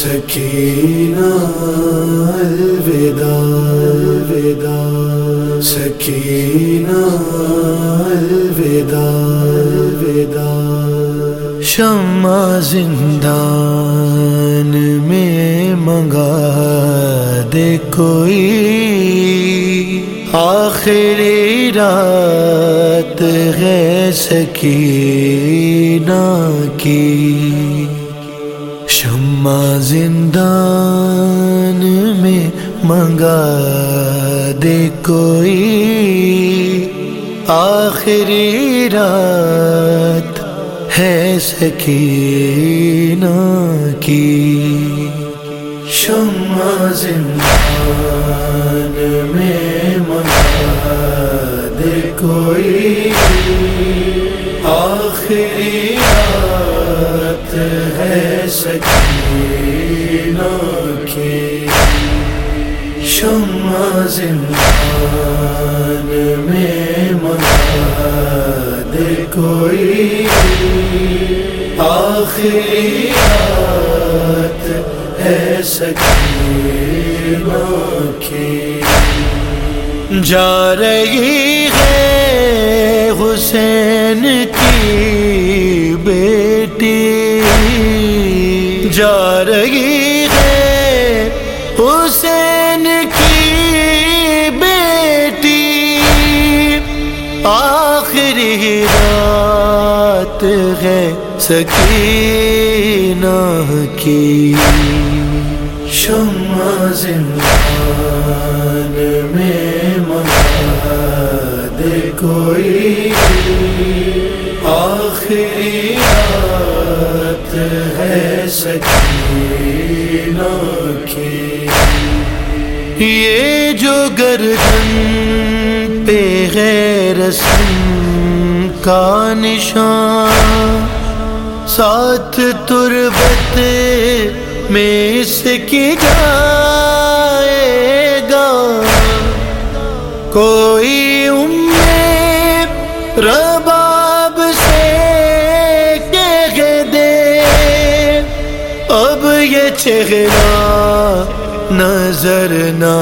سکینہ، الوداع الوداع، سکینہ، الوداع الوداع۔ شمع زندان میں منگا دے کوئی۔ آخری رات ہے سکینہ کی۔ شمع زندان میں منگا دے کوئی آخری رات ہے سکینہ کی۔ شمع زندان میں منگا دے کوئی آخری رات سکینہ کی شمع زندان میں منگا کوئی آخری رات ہے سکینہ کی جا رہی ہے حسین کی جا رہی ہے حسین کی بیٹی آخری رات ہے سکینہ کی شمع زندان میں منگا دے کوئی آخری رات ہے سکینہ کی۔ یہ جو گردن پہ ہے رسم کا نشان، ساتھ تربت میں اس کی جائے گا۔ کوئی امید رباب چہرہ نظر نہ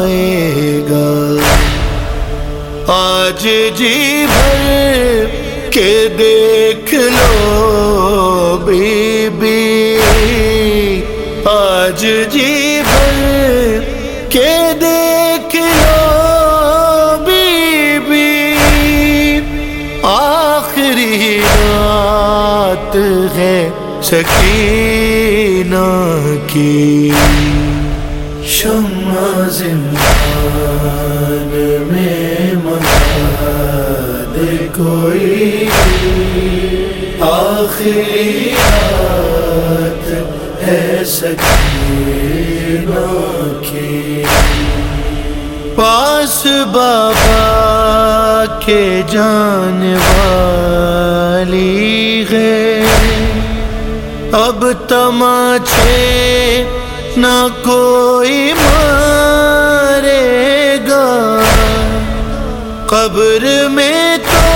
آئے گا۔ آج جی بھر کے دیکھ لو بی بی۔ آج جی سکینہ کی۔ شمع زندان میں دے کوئی۔ آخری رات ہے سکینہ کی۔ پاس بابا کے جان والی ہے۔ اب تماچے نہ کوئی مارے گا۔ قبر میں تو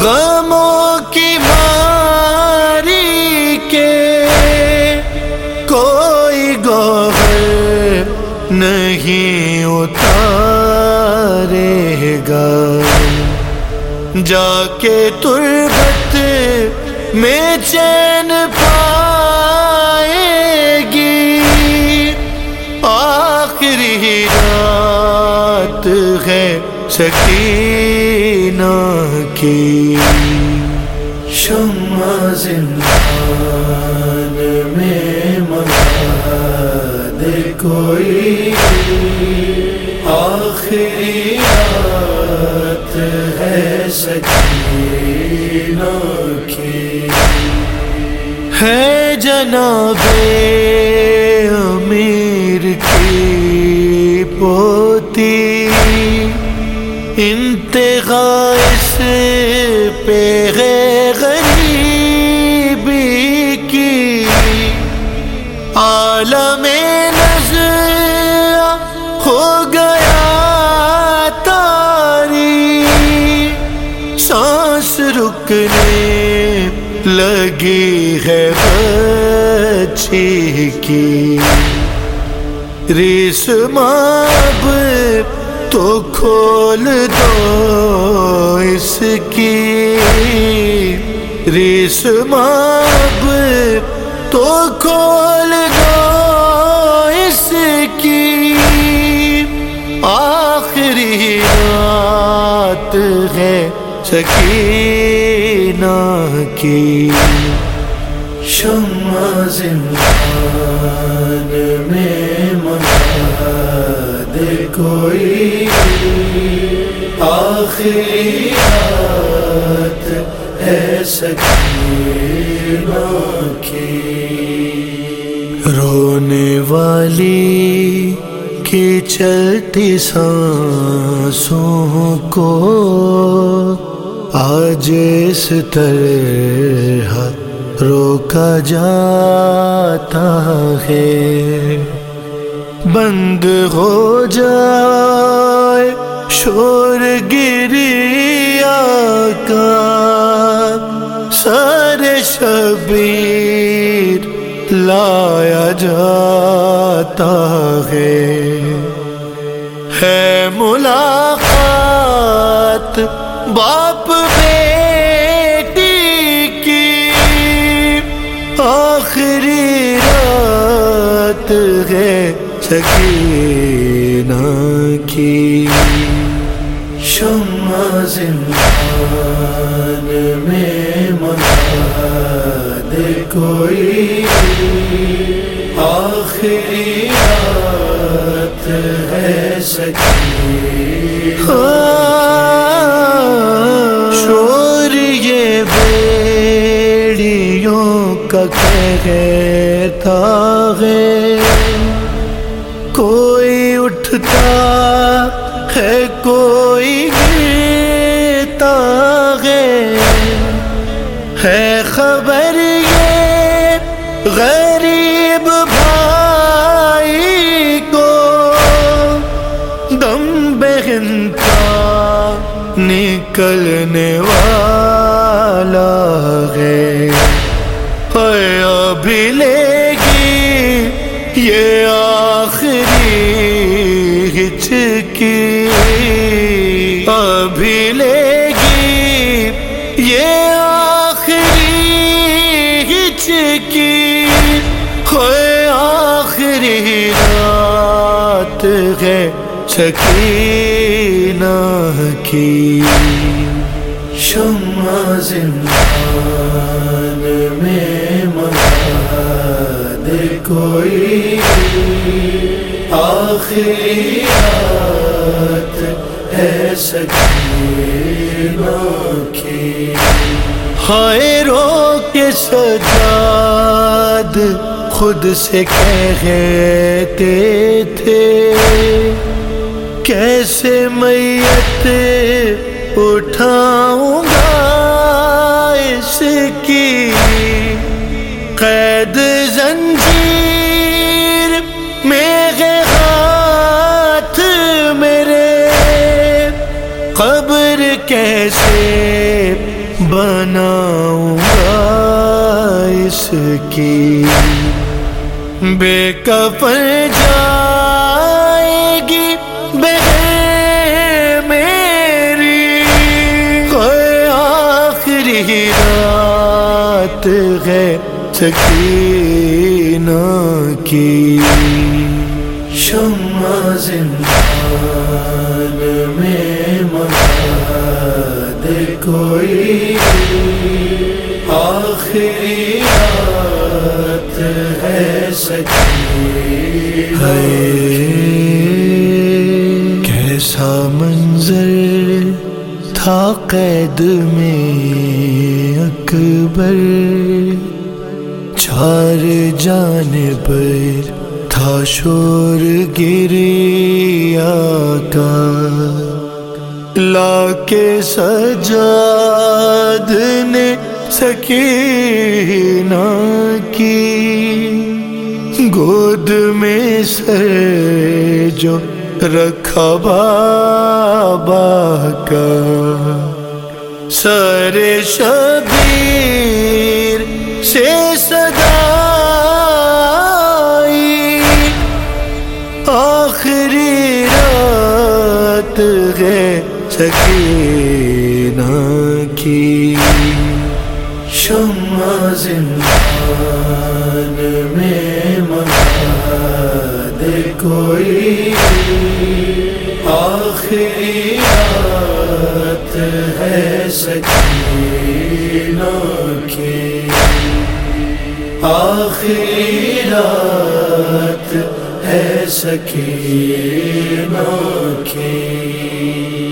غموں کی ماری کے کوئی گوہر نہیں اتارے گا۔ جا کے تربت میں چین پائے گی آخری رات ہے سکینہ کی۔ شمع زندان میں منگا دے کوئی آخری رات ہے سکینہ کی۔ ہے جناب امیر کی پوتی۔ انتہا اس پہ ہے غریبی کی۔ عالم نظر ہو گیا تاری سانس رکنے لگی ہے بچی کی ریس ماب تو کھول دو اس کی ریس ماب تو کھول دو اس کی آخری رات ہے سکینہ کی شمع زندان میں منا کوئی آخری رات ہے سکینہ کی۔ رونے والی کی چلتی سانسوں کو آج اس طرح روکا جاتا ہے۔ بند ہو جائے شور گریا کا سر شبیر لایا جاتا ہے۔ ہے ملاقات باپ بیٹی سکینہ کی شمع زندان میں منا کوئی آخری رات ہے سکینہ شور یہ بیڑیوں کا کہتا ہے۔ بہن کا نکلنے والا ہے۔ ابھی لے گی یہ آخری ہچکی ابھی لے گی یہ آخری ہچکی سکینہ کی شمع زندان میں منا کوئی آخری رات ہے سکینہ کی ہائے رو کے سجاد خود سے کہتے تھے کیسے میت اٹھاؤں گا اس کی قید زنجیر میرے ہاتھ میرے قبر کیسے بناؤں گا اس کی بے کفن جائے سکینہ کی۔ شمع زندان میں دے کوئی آخری رات ہے سکی ہے کیسا منظر تھا قید میں اکبر۔ چار جانب تھا شور گریا کا۔ لا کے سجاد نے سکینہ کی۔ گود میں سر جو رکھا بابا کا۔ سر شبیر سے صدا آخری رات ہے سکین کی۔ شما زندان میں مفاد کوئی۔ آخری رات ہے سکین کی۔ آخری رات ہے سکینہ کی۔